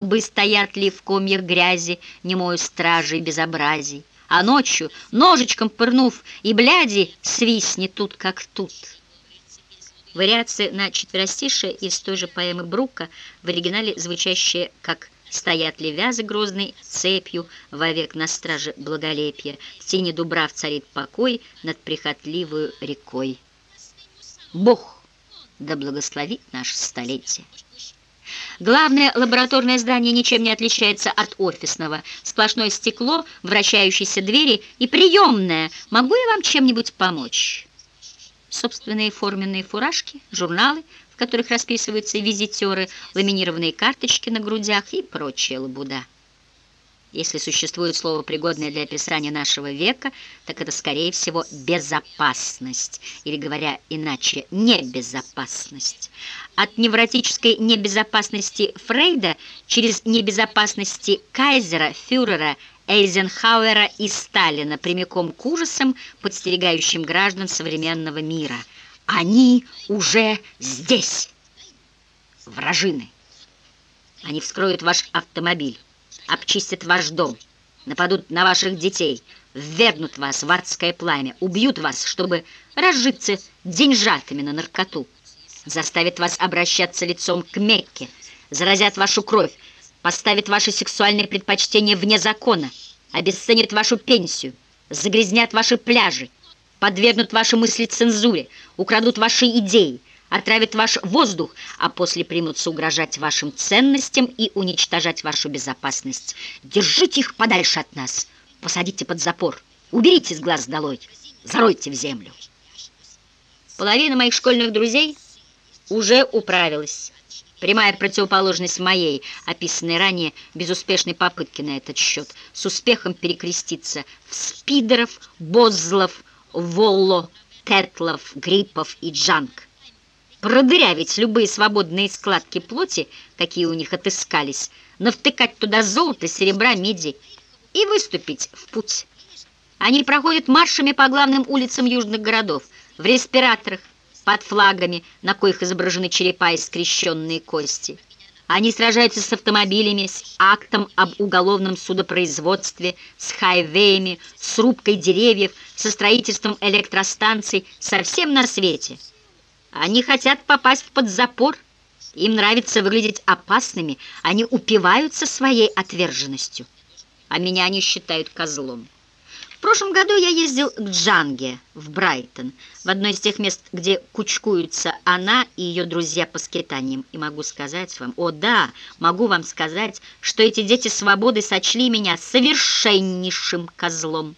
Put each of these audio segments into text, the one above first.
бы стоят ли в комьях грязи, немою стражей безобразий, а ночью, ножичком пырнув, и бляди свистнет тут, как тут. Вариация на четверостишие из той же поэмы Брука, в оригинале звучащая как «Стоят ли вязы грозной цепью, вовек на страже благолепия, в тени дубрав царит покой над прихотливую рекой». Бог да благословит наше столетие. Главное лабораторное здание ничем не отличается от офисного. Сплошное стекло, вращающиеся двери и приемная. Могу я вам чем-нибудь помочь? Собственные форменные фуражки, журналы, в которых расписываются визитеры, ламинированные карточки на грудях и прочая лабуда. Если существует слово, пригодное для описания нашего века, так это, скорее всего, безопасность, или, говоря иначе, небезопасность. От невротической небезопасности Фрейда через небезопасности Кайзера, фюрера, Эйзенхауэра и Сталина прямиком к ужасам, подстерегающим граждан современного мира. Они уже здесь, вражины. Они вскроют ваш автомобиль обчистят ваш дом, нападут на ваших детей, ввергнут вас в адское пламя, убьют вас, чтобы разжиться деньжатами на наркоту, заставят вас обращаться лицом к Мекке, заразят вашу кровь, поставят ваши сексуальные предпочтения вне закона, обесценят вашу пенсию, загрязнят ваши пляжи, подвергнут ваши мысли цензуре, украдут ваши идеи, отравят ваш воздух, а после примутся угрожать вашим ценностям и уничтожать вашу безопасность. Держите их подальше от нас, посадите под запор, уберите с глаз долой, заройте в землю. Половина моих школьных друзей уже управилась. Прямая противоположность моей, описанной ранее безуспешной попытки на этот счет, с успехом перекреститься в спидеров, бозлов, волло, тетлов, гриппов и джанг продырявить любые свободные складки плоти, какие у них отыскались, навтыкать туда золото, серебра, меди и выступить в путь. Они проходят маршами по главным улицам южных городов, в респираторах, под флагами, на коих изображены черепа и скрещенные кости. Они сражаются с автомобилями, с актом об уголовном судопроизводстве, с хайвеями, с рубкой деревьев, со строительством электростанций, совсем на свете – они хотят попасть под запор. Им нравится выглядеть опасными. Они упиваются своей отверженностью. А меня они считают козлом. В прошлом году я ездил к Джанге в Брайтон, в одно из тех мест, где кучкуются она и ее друзья по скитаниям. И могу сказать вам, о да, могу вам сказать, что эти дети свободы сочли меня совершеннейшим козлом.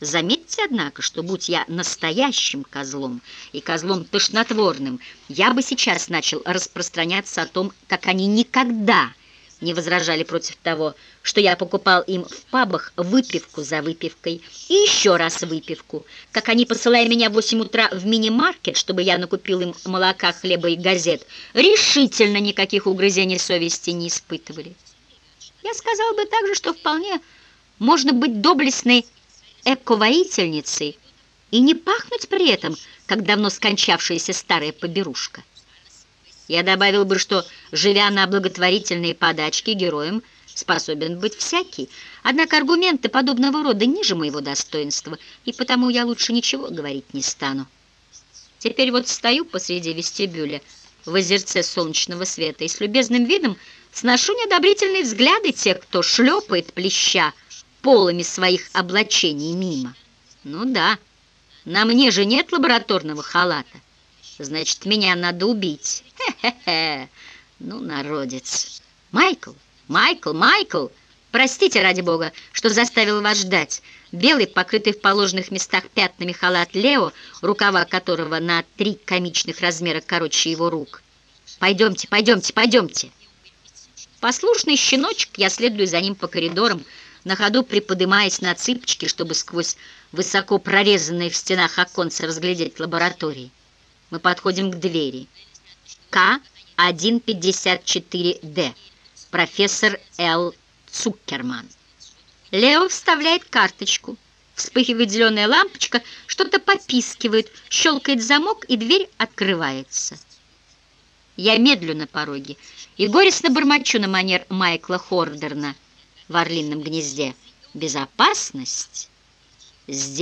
Заметьте, однако, что будь я настоящим козлом и козлом тошнотворным, я бы сейчас начал распространяться о том, как они никогда не возражали против того, что я покупал им в пабах выпивку за выпивкой и еще раз выпивку, как они, посылая меня в 8 утра в мини-маркет, чтобы я накупил им молока, хлеба и газет, решительно никаких угрызений совести не испытывали. Я сказал бы также, что вполне можно быть доблестной эко-воительницей и не пахнуть при этом, как давно скончавшаяся старая поберушка. Я добавил бы, что, живя на благотворительные подачки, героем способен быть всякий. Однако аргументы подобного рода ниже моего достоинства, и потому я лучше ничего говорить не стану. Теперь вот стою посреди вестибюля в озерце солнечного света и с любезным видом сношу неодобрительные взгляды тех, кто шлепает плеща, полами своих облачений мимо. Ну да, на мне же нет лабораторного халата. Значит, меня надо убить. Хе-хе-хе. Ну, народец. Майкл, Майкл, Майкл, простите, ради бога, что заставил вас ждать. Белый, покрытый в положенных местах пятнами халат Лео, рукава которого на три комичных размера короче его рук. Пойдемте, пойдемте, пойдемте. Послушный щеночек, я следую за ним по коридорам, на ходу приподымаясь на цыпочки, чтобы сквозь высоко прорезанные в стенах оконца разглядеть лаборатории. Мы подходим к двери. К-154Д. Профессор Л. Цукерман. Лео вставляет карточку. Вспыхивает зеленая лампочка, что-то попискивает, щелкает замок, и дверь открывается. Я медлю на пороге и горестно бормочу на манер Майкла Хордерна в «Орлином гнезде». Безопасность здесь.